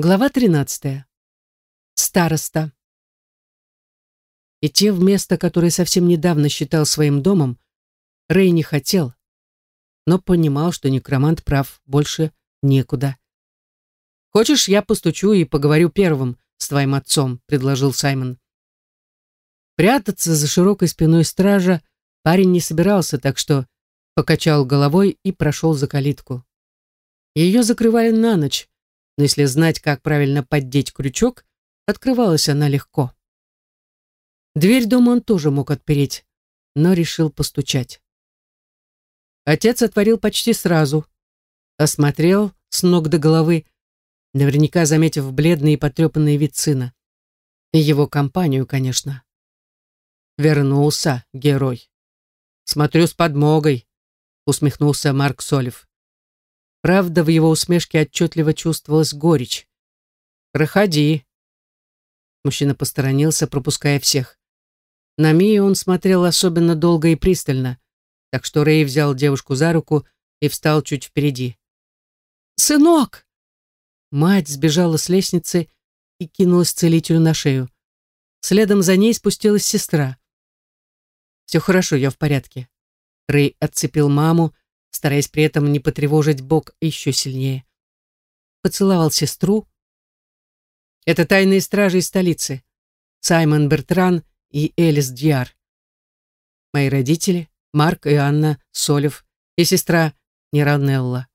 Глава 13. Староста. Идти в место, которое совсем недавно считал своим домом, Рэй не хотел, но понимал, что некромант прав, больше некуда. «Хочешь, я постучу и поговорю первым с твоим отцом?» — предложил Саймон. Прятаться за широкой спиной стража парень не собирался, так что покачал головой и прошел за калитку. Ее закрывали на ночь, но если знать, как правильно поддеть крючок, открывалась она легко. Дверь дома он тоже мог отпереть, но решил постучать. Отец отворил почти сразу, осмотрел с ног до головы, наверняка заметив бледный и потрепанный вид сына. И его компанию, конечно. Вернулся герой. «Смотрю с подмогой», — усмехнулся Марк Солев. Правда, в его усмешке отчетливо чувствовалась горечь. «Проходи». Мужчина посторонился, пропуская всех. На Мию он смотрел особенно долго и пристально, так что Рэй взял девушку за руку и встал чуть впереди. «Сынок!» Мать сбежала с лестницы и кинулась целителю на шею. Следом за ней спустилась сестра. «Все хорошо, я в порядке». Рэй отцепил маму, стараясь при этом не потревожить Бог еще сильнее. Поцеловал сестру. Это тайные стражи из столицы. Саймон Бертран и Элис Дьяр. Мои родители, Марк и Анна Солев, и сестра Неранелла.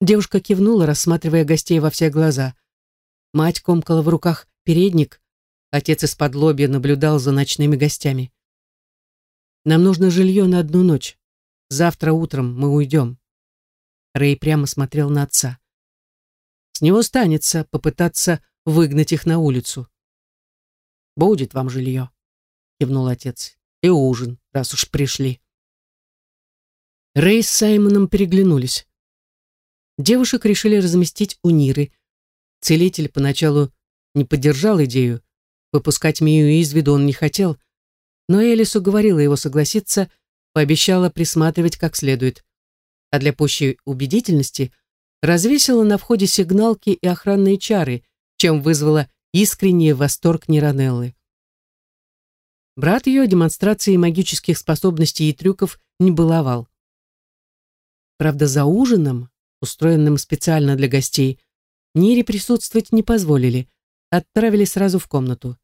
Девушка кивнула, рассматривая гостей во все глаза. Мать комкала в руках передник, отец из-под лобья наблюдал за ночными гостями. «Нам нужно жилье на одну ночь. Завтра утром мы уйдем». Рэй прямо смотрел на отца. С него станется попытаться выгнать их на улицу. «Будет вам жилье», — кивнул отец. «И ужин, раз уж пришли». Рэй с Саймоном переглянулись. Девушек решили разместить у Ниры. Целитель поначалу не поддержал идею. Выпускать Мию из виду он не хотел, но Элис уговорила его согласиться — пообещала присматривать как следует, а для пущей убедительности развесила на входе сигналки и охранные чары, чем вызвала искренний восторг Неранеллы. Брат ее демонстрации магических способностей и трюков не баловал. Правда, за ужином, устроенным специально для гостей, Нире присутствовать не позволили, отправили сразу в комнату.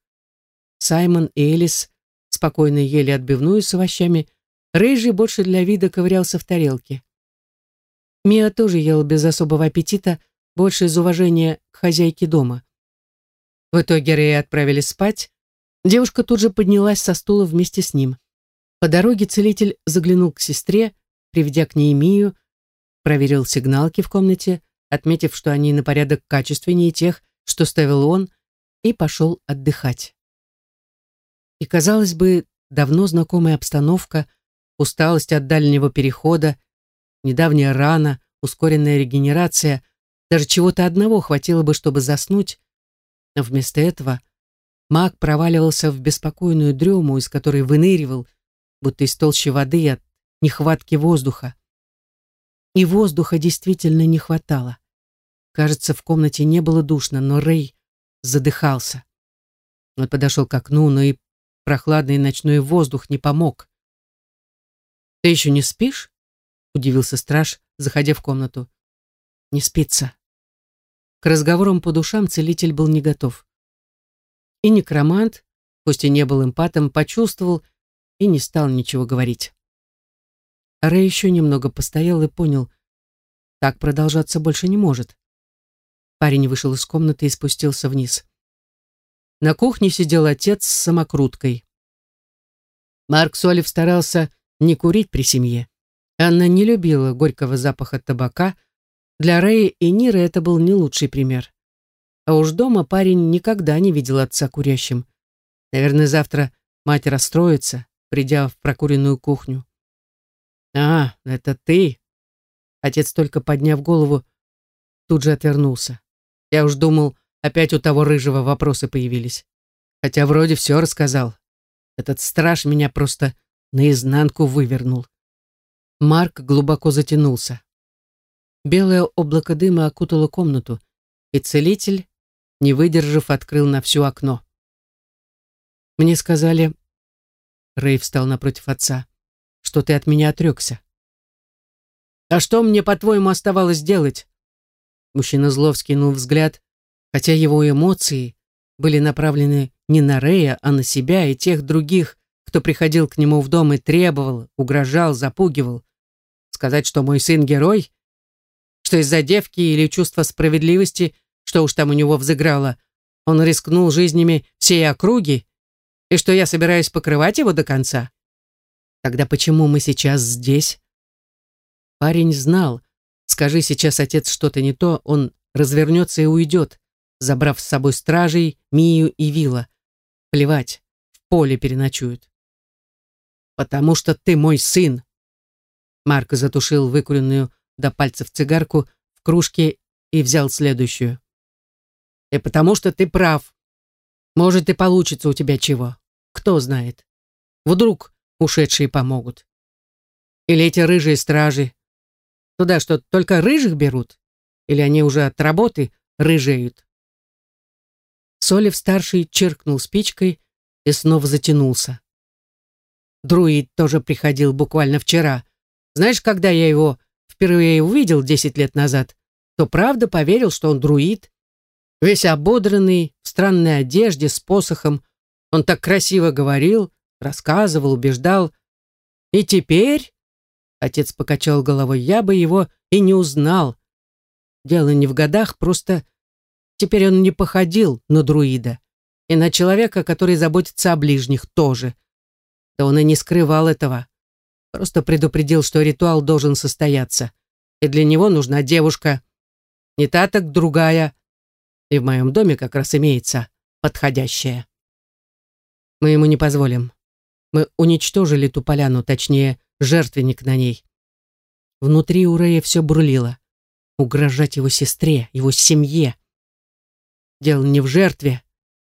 Саймон и Элис спокойно ели отбивную с овощами, Рыжий больше для вида ковырялся в тарелке. Мия тоже ела без особого аппетита, больше из уважения к хозяйке дома. В итоге Рэя отправили спать. Девушка тут же поднялась со стула вместе с ним. По дороге целитель заглянул к сестре, приведя к ней Мию, проверил сигналки в комнате, отметив, что они на порядок качественнее тех, что ставил он, и пошел отдыхать. И, казалось бы, давно знакомая обстановка – усталость от дальнего перехода, недавняя рана, ускоренная регенерация, даже чего-то одного хватило бы, чтобы заснуть, но вместо этого маг проваливался в беспокойную дрему, из которой выныривал, будто из толщи воды от нехватки воздуха. И воздуха действительно не хватало. Кажется, в комнате не было душно, но Рэй задыхался. Он подошел к окну, но и прохладный ночной воздух не помог. «Ты еще не спишь?» — удивился страж, заходя в комнату. «Не спится». К разговорам по душам целитель был не готов. И некромант, пусть и не был эмпатом, почувствовал и не стал ничего говорить. Рэй еще немного постоял и понял, так продолжаться больше не может. Парень вышел из комнаты и спустился вниз. На кухне сидел отец с самокруткой. Марк Солев старался не курить при семье. Анна не любила горького запаха табака. Для Рэя и Ниры это был не лучший пример. А уж дома парень никогда не видел отца курящим. Наверное, завтра мать расстроится, придя в прокуренную кухню. «А, это ты?» Отец, только подняв голову, тут же отвернулся. Я уж думал, опять у того рыжего вопросы появились. Хотя вроде все рассказал. Этот страж меня просто наизнанку вывернул. Марк глубоко затянулся. Белое облако дыма окутало комнату. и целитель, не выдержав, открыл на всю окно. Мне сказали, Рэй встал напротив отца, что ты от меня отрекся. А что мне, по-твоему, оставалось делать? Мужчина зло вскинул взгляд, хотя его эмоции были направлены не на Рэя, а на себя и тех других, кто приходил к нему в дом и требовал, угрожал, запугивал. Сказать, что мой сын герой? Что из-за девки или чувства справедливости, что уж там у него взыграло, он рискнул жизнями всей округи? И что я собираюсь покрывать его до конца? Тогда почему мы сейчас здесь? Парень знал, скажи сейчас отец что-то не то, он развернется и уйдет, забрав с собой стражей, Мию и Вила. Плевать, в поле переночуют. «Потому что ты мой сын!» Марк затушил выкуренную до пальцев цигарку в кружке и взял следующую. «И потому что ты прав. Может, и получится у тебя чего. Кто знает. Вдруг ушедшие помогут. Или эти рыжие стражи. Туда что, только рыжих берут? Или они уже от работы рыжеют?» Солев-старший чиркнул спичкой и снова затянулся. Друид тоже приходил буквально вчера. Знаешь, когда я его впервые увидел десять лет назад, то правда поверил, что он друид. Весь ободранный, в странной одежде, с посохом. Он так красиво говорил, рассказывал, убеждал. И теперь... Отец покачал головой. Я бы его и не узнал. Дело не в годах, просто Теперь он не походил на друида. И на человека, который заботится о ближних, тоже. Да он и не скрывал этого. Просто предупредил, что ритуал должен состояться. И для него нужна девушка. Не та, так другая. И в моем доме как раз имеется подходящая. Мы ему не позволим. Мы уничтожили ту поляну, точнее, жертвенник на ней. Внутри у Рэя все бурлило. Угрожать его сестре, его семье — Дело не в жертве,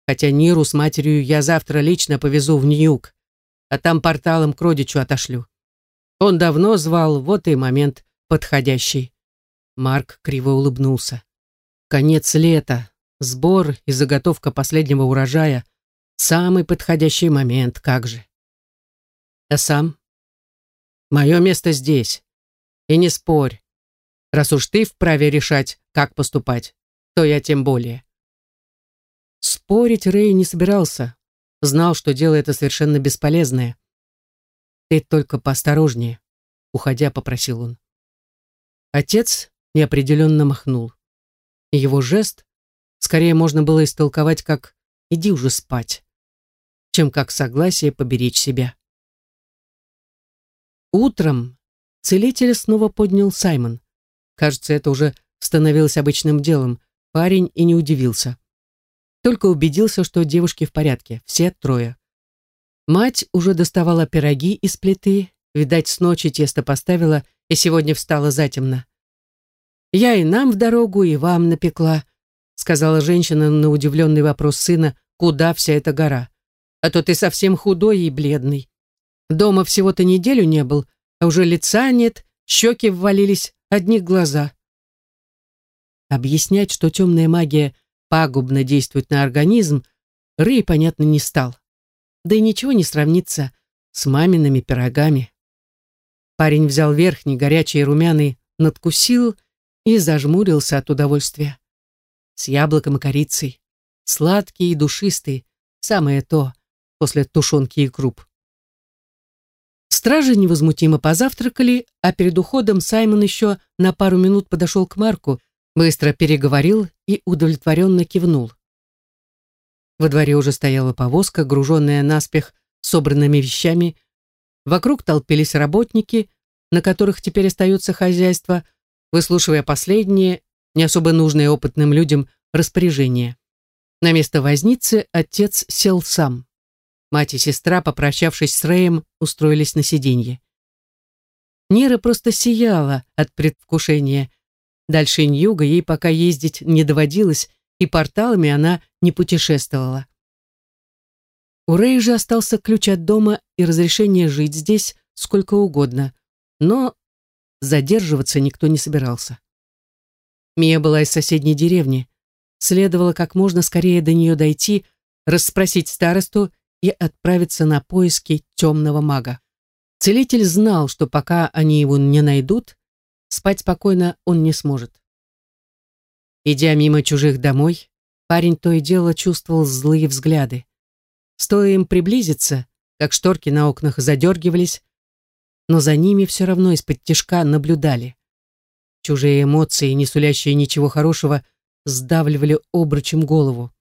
хотя Ниру с матерью я завтра лично повезу в Ньюк, а там порталом к родичу отошлю. Он давно звал, вот и момент подходящий. Марк криво улыбнулся. Конец лета, сбор и заготовка последнего урожая. Самый подходящий момент, как же. А сам? Мое место здесь. И не спорь. Раз уж ты вправе решать, как поступать, то я тем более. Спорить Рэй не собирался. Знал, что дело это совершенно бесполезное. «Ты только поосторожнее», — уходя, попросил он. Отец неопределенно махнул. Его жест скорее можно было истолковать как «иди уже спать», чем как согласие поберечь себя. Утром целителя снова поднял Саймон. Кажется, это уже становилось обычным делом. Парень и не удивился. Только убедился, что девушки в порядке, все трое. Мать уже доставала пироги из плиты, видать, с ночи тесто поставила и сегодня встала затемно. «Я и нам в дорогу, и вам напекла», сказала женщина на удивленный вопрос сына, куда вся эта гора. «А то ты совсем худой и бледный. Дома всего-то неделю не был, а уже лица нет, щеки ввалились, одни глаза». Объяснять, что темная магия пагубно действует на организм, Рэй, понятно, не стал. Да и ничего не сравнится с мамиными пирогами. Парень взял верхний, горячий и румяный, надкусил и зажмурился от удовольствия. С яблоком и корицей. Сладкий и душистый. Самое то после тушенки и круп. Стражи невозмутимо позавтракали, а перед уходом Саймон еще на пару минут подошел к Марку, быстро переговорил и удовлетворенно кивнул. Во дворе уже стояла повозка, груженная наспех собранными вещами. Вокруг толпились работники, на которых теперь остается хозяйство, выслушивая последние, не особо нужные опытным людям, распоряжения. На место возницы отец сел сам. Мать и сестра, попрощавшись с Рэем, устроились на сиденье. Нера просто сияла от предвкушения – Дальше Ньюга ей пока ездить не доводилось, и порталами она не путешествовала. У Рэй же остался ключ от дома и разрешение жить здесь сколько угодно, но задерживаться никто не собирался. Мия была из соседней деревни, следовало как можно скорее до нее дойти, расспросить старосту и отправиться на поиски темного мага. Целитель знал, что пока они его не найдут, спать спокойно он не сможет. Идя мимо чужих домой, парень то и дело чувствовал злые взгляды. Стоя им приблизиться, как шторки на окнах задергивались, но за ними все равно из-под тишка наблюдали. Чужие эмоции, не сулящие ничего хорошего, сдавливали обручем голову.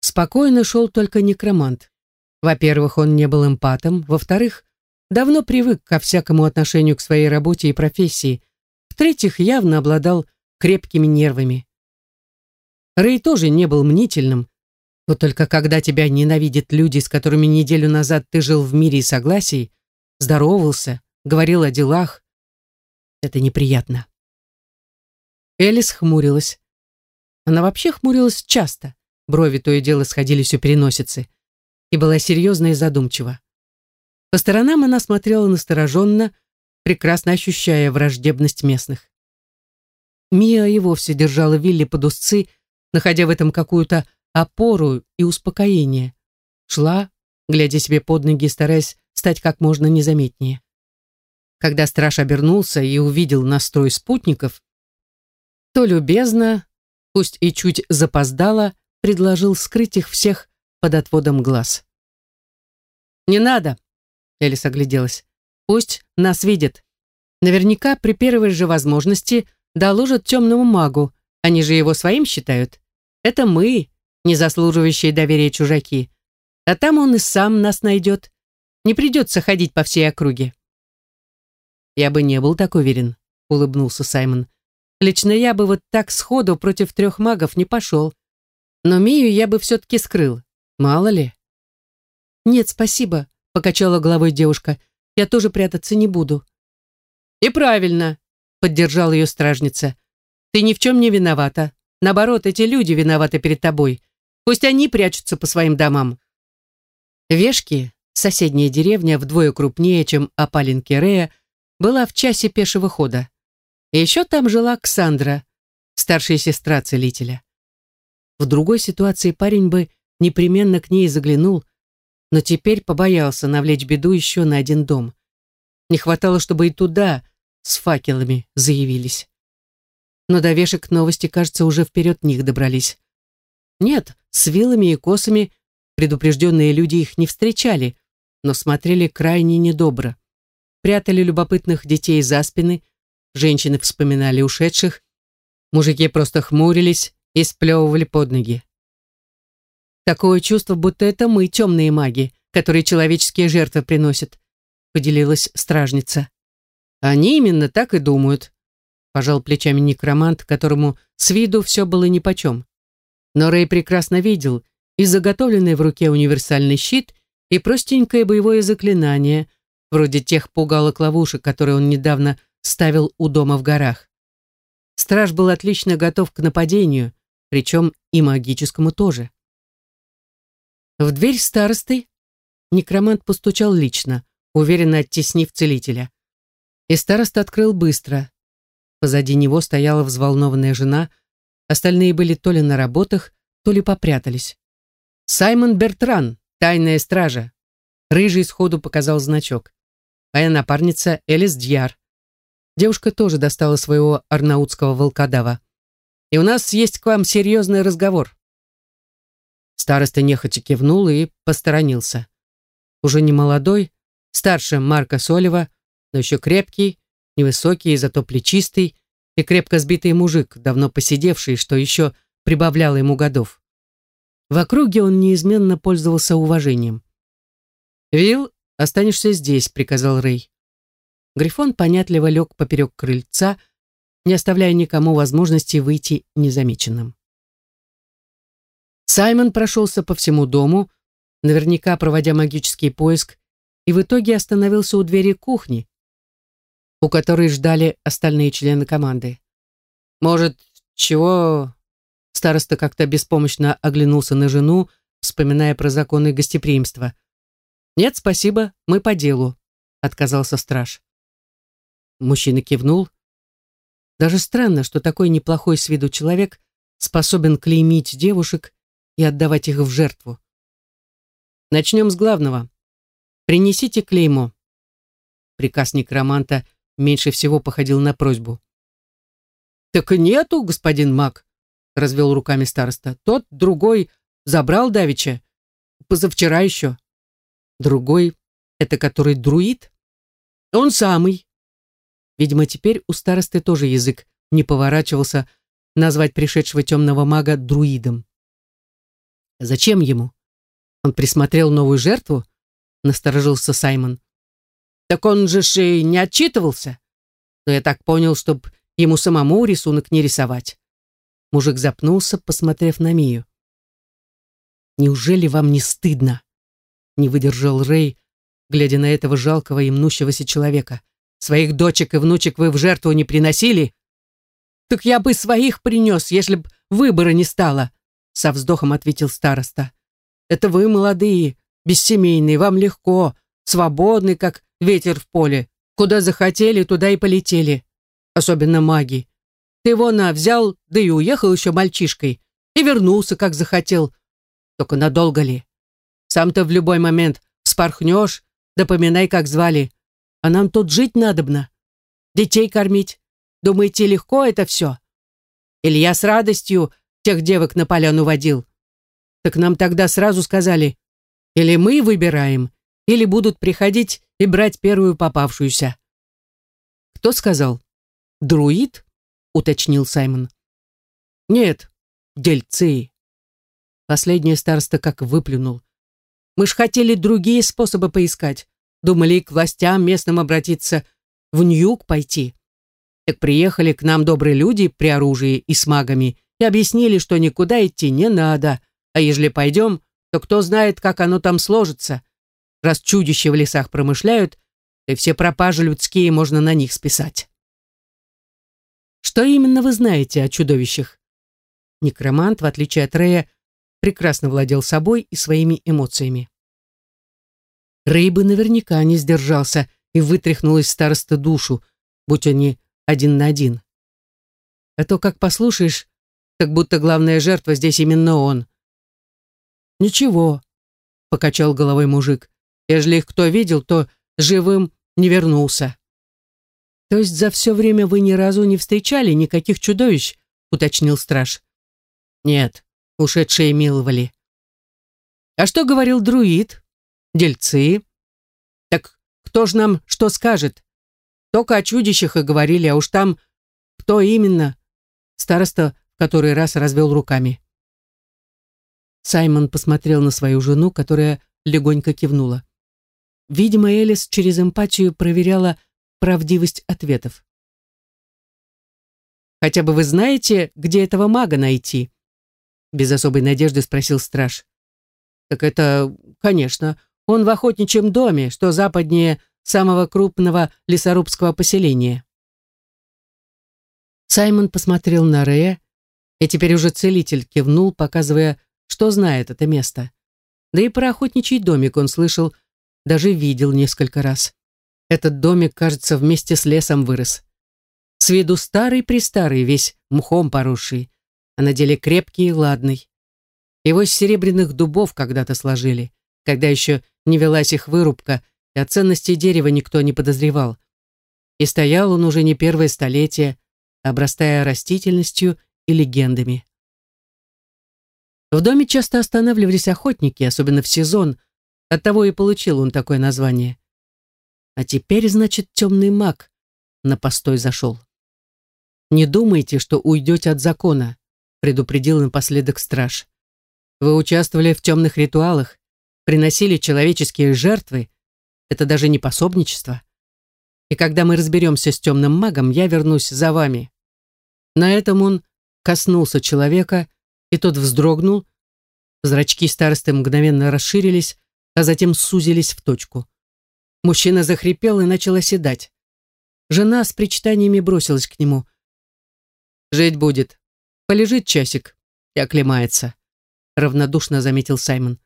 Спокойно шел только некромант. Во-первых, он не был эмпатом, во-вторых, давно привык ко всякому отношению к своей работе и профессии, в-третьих, явно обладал крепкими нервами. Рэй тоже не был мнительным, но только когда тебя ненавидят люди, с которыми неделю назад ты жил в мире и согласии, здоровался, говорил о делах, это неприятно. Элис хмурилась. Она вообще хмурилась часто, брови то и дело сходились у переносицы, и была серьезна и задумчива. По сторонам она смотрела настороженно, прекрасно ощущая враждебность местных. Мия и вовсе держала Вилли под узцы, находя в этом какую-то опору и успокоение. Шла, глядя себе под ноги, стараясь стать как можно незаметнее. Когда страж обернулся и увидел настрой спутников, то любезно, пусть и чуть запоздало, предложил скрыть их всех под отводом глаз. «Не надо», — Элис огляделась, — «пусть нас видят. Наверняка при первой же возможности доложат темному магу, они же его своим считают. Это мы, не заслуживающие доверия чужаки. А там он и сам нас найдет. Не придется ходить по всей округе». «Я бы не был так уверен», — улыбнулся Саймон. «Лично я бы вот так сходу против трех магов не пошел. Но Мию я бы все-таки скрыл. Мало ли». «Нет, спасибо», — покачала головой девушка. «Я тоже прятаться не буду». «И правильно», — поддержала ее стражница. «Ты ни в чем не виновата. Наоборот, эти люди виноваты перед тобой. Пусть они прячутся по своим домам». Вешки, соседняя деревня, вдвое крупнее, чем опалинки Рея, была в часе пешего хода. Еще там жила Ксандра, старшая сестра целителя. В другой ситуации парень бы непременно к ней заглянул, но теперь побоялся навлечь беду еще на один дом. Не хватало, чтобы и туда с факелами заявились. Но до вешек новости, кажется, уже вперед них добрались. Нет, с вилами и косами предупрежденные люди их не встречали, но смотрели крайне недобро прятали любопытных детей за спины, женщины вспоминали ушедших, мужики просто хмурились и сплевывали под ноги. Такое чувство, будто это мы, темные маги, которые человеческие жертвы приносят, поделилась стражница. Они именно так и думают, пожал плечами некромант, которому с виду все было нипочем. Но Рэй прекрасно видел и заготовленный в руке универсальный щит, и простенькое боевое заклинание, вроде тех пугалок-ловушек, которые он недавно ставил у дома в горах. Страж был отлично готов к нападению, причем и магическому тоже. В дверь старосты некромант постучал лично, уверенно оттеснив целителя. И староста открыл быстро. Позади него стояла взволнованная жена, остальные были то ли на работах, то ли попрятались. «Саймон Бертран, тайная стража!» Рыжий сходу показал значок моя напарница Элис Дьяр. Девушка тоже достала своего арнаутского волкодава. И у нас есть к вам серьезный разговор. Староста нехотя кивнул и посторонился. Уже не молодой, старше Марка Солева, но еще крепкий, невысокий, зато плечистый и крепко сбитый мужик, давно посидевший, что еще прибавляло ему годов. В округе он неизменно пользовался уважением. Вилл «Останешься здесь», — приказал Рэй. Грифон понятливо лег поперек крыльца, не оставляя никому возможности выйти незамеченным. Саймон прошелся по всему дому, наверняка проводя магический поиск, и в итоге остановился у двери кухни, у которой ждали остальные члены команды. «Может, чего...» Староста как-то беспомощно оглянулся на жену, вспоминая про законы гостеприимства — «Нет, спасибо, мы по делу», — отказался страж. Мужчина кивнул. Даже странно, что такой неплохой с виду человек способен клеймить девушек и отдавать их в жертву. Начнем с главного. Принесите клеймо. Приказ некроманта меньше всего походил на просьбу. «Так и нету, господин маг», — развел руками староста. «Тот, другой, забрал Давича. Позавчера еще». «Другой — это который друид?» «Он самый». Видимо, теперь у старосты тоже язык не поворачивался назвать пришедшего темного мага друидом. «Зачем ему? Он присмотрел новую жертву?» — насторожился Саймон. «Так он же ж и не отчитывался. Но я так понял, чтоб ему самому рисунок не рисовать». Мужик запнулся, посмотрев на Мию. «Неужели вам не стыдно?» — не выдержал Рэй, глядя на этого жалкого и мнущегося человека. «Своих дочек и внучек вы в жертву не приносили?» «Так я бы своих принес, если б выбора не стало», — со вздохом ответил староста. «Это вы, молодые, бессемейные, вам легко, свободны, как ветер в поле. Куда захотели, туда и полетели. Особенно маги. Ты вон, а, взял, да и уехал еще мальчишкой. И вернулся, как захотел. Только надолго ли? Сам-то в любой момент вспорхнешь, да поминай, как звали. А нам тут жить надобно. Детей кормить, Думаете, легко это все? Или я с радостью тех девок на поляну водил? Так нам тогда сразу сказали, или мы выбираем, или будут приходить и брать первую попавшуюся. Кто сказал? Друид? Уточнил Саймон. Нет, дельцы. Последнее староста как выплюнул. Мы ж хотели другие способы поискать. Думали к властям местным обратиться, в Ньюк пойти. Так приехали к нам добрые люди при оружии и с магами и объяснили, что никуда идти не надо, а ежели пойдем, то кто знает, как оно там сложится. Раз чудища в лесах промышляют, то все пропажи людские можно на них списать. Что именно вы знаете о чудовищах? Некромант, в отличие от Рея, прекрасно владел собой и своими эмоциями. Рэй бы наверняка не сдержался и вытряхнул из староста душу, будь они один на один. А то, как послушаешь, как будто главная жертва здесь именно он. «Ничего», — покачал головой мужик. «Ежели их кто видел, то живым не вернулся». «То есть за все время вы ни разу не встречали никаких чудовищ?» — уточнил страж. «Нет, ушедшие миловали». «А что говорил друид? Дельцы?» «Так кто ж нам что скажет? Только о чудищах и говорили, а уж там кто именно? Староста который раз развел руками. Саймон посмотрел на свою жену, которая легонько кивнула. Видимо, Элис через эмпатию проверяла правдивость ответов. «Хотя бы вы знаете, где этого мага найти?» Без особой надежды спросил страж. «Так это, конечно, он в охотничьем доме, что западнее самого крупного лесорубского поселения. Саймон посмотрел на Рея, и теперь уже целитель кивнул, показывая, что знает это место. Да и про охотничий домик он слышал, даже видел несколько раз. Этот домик, кажется, вместе с лесом вырос. С виду старый-престарый, весь мхом поросший, а на деле крепкий и ладный. Его из серебряных дубов когда-то сложили, когда еще не велась их вырубка – и о ценности дерева никто не подозревал. И стоял он уже не первое столетие, обрастая растительностью и легендами. В доме часто останавливались охотники, особенно в сезон, оттого и получил он такое название. А теперь, значит, темный маг на постой зашел. «Не думайте, что уйдете от закона», предупредил напоследок страж. «Вы участвовали в темных ритуалах, приносили человеческие жертвы, это даже не пособничество. И когда мы разберемся с темным магом, я вернусь за вами. На этом он коснулся человека, и тот вздрогнул. Зрачки старосты мгновенно расширились, а затем сузились в точку. Мужчина захрипел и начал оседать. Жена с причитаниями бросилась к нему. «Жить будет. Полежит часик и оклемается», — равнодушно заметил Саймон.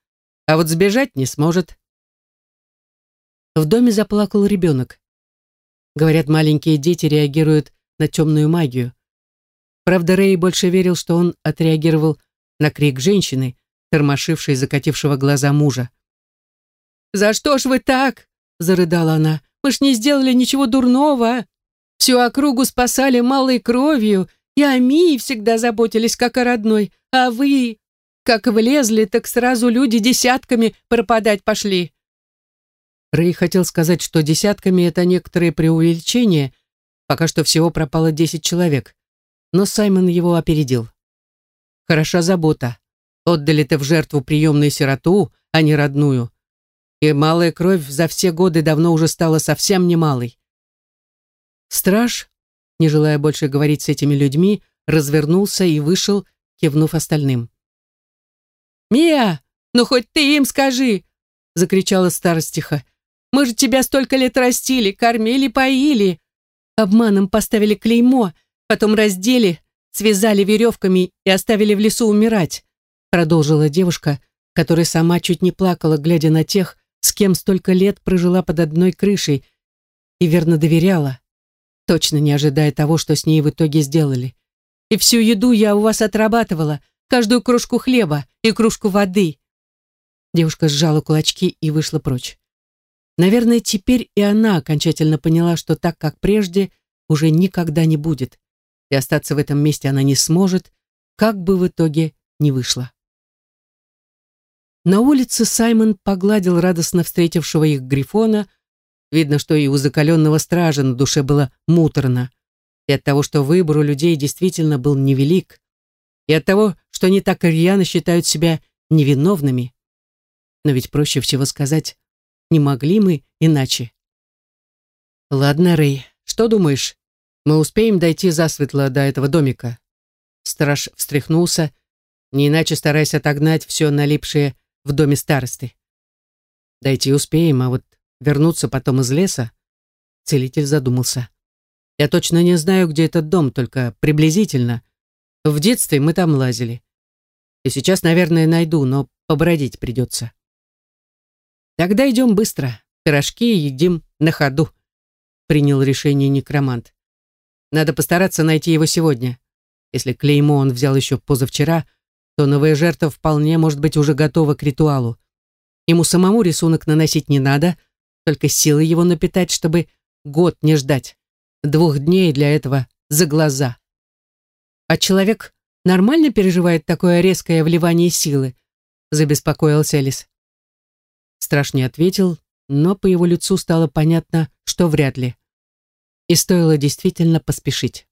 «А вот сбежать не сможет. В доме заплакал ребенок. Говорят, маленькие дети реагируют на темную магию. Правда, Рэй больше верил, что он отреагировал на крик женщины, тормошившей закатившего глаза мужа. «За что ж вы так?» — зарыдала она. «Мы ж не сделали ничего дурного. Всю округу спасали малой кровью, и о Мии всегда заботились, как о родной. А вы, как влезли, так сразу люди десятками пропадать пошли». Рэй хотел сказать, что десятками это некоторые преувеличение, пока что всего пропало десять человек. Но Саймон его опередил. Хороша забота. Отдали ты в жертву приемную сироту, а не родную. И малая кровь за все годы давно уже стала совсем немалой. Страж, не желая больше говорить с этими людьми, развернулся и вышел, кивнув остальным. «Мия, ну хоть ты им скажи!» — закричала старостиха. «Мы же тебя столько лет растили, кормили, поили. Обманом поставили клеймо, потом раздели, связали веревками и оставили в лесу умирать продолжила девушка, которая сама чуть не плакала, глядя на тех, с кем столько лет прожила под одной крышей и верно доверяла, точно не ожидая того, что с ней в итоге сделали. И всю еду я у вас отрабатывала, каждую кружку хлеба и кружку воды. Девушка сжала кулачки и вышла прочь. Наверное, теперь и она окончательно поняла, что так, как прежде, уже никогда не будет, и остаться в этом месте она не сможет, как бы в итоге не вышло. На улице Саймон погладил радостно встретившего их Грифона. Видно, что и у закаленного стража на душе было муторно. И от того, что выбор у людей действительно был невелик. И от того, что они так рьяно считают себя невиновными. Но ведь проще всего сказать, не могли мы иначе. Ладно, Рэй, что думаешь? Мы успеем дойти засветло до этого домика? Страж встряхнулся, не иначе стараясь отогнать все налипшее в доме старосты. Дойти успеем, а вот вернуться потом из леса? Целитель задумался. Я точно не знаю, где этот дом, только приблизительно. В детстве мы там лазили. И сейчас, наверное, найду, но побродить придется. Тогда идем быстро. Пирожки едим на ходу, принял решение некромант. Надо постараться найти его сегодня. Если клеймо он взял еще позавчера, то новая жертва вполне может быть уже готова к ритуалу. Ему самому рисунок наносить не надо, только силы его напитать, чтобы год не ждать. Двух дней для этого за глаза. А человек нормально переживает такое резкое вливание силы? Забеспокоился Элис. Страш не ответил, но по его лицу стало понятно, что вряд ли. И стоило действительно поспешить.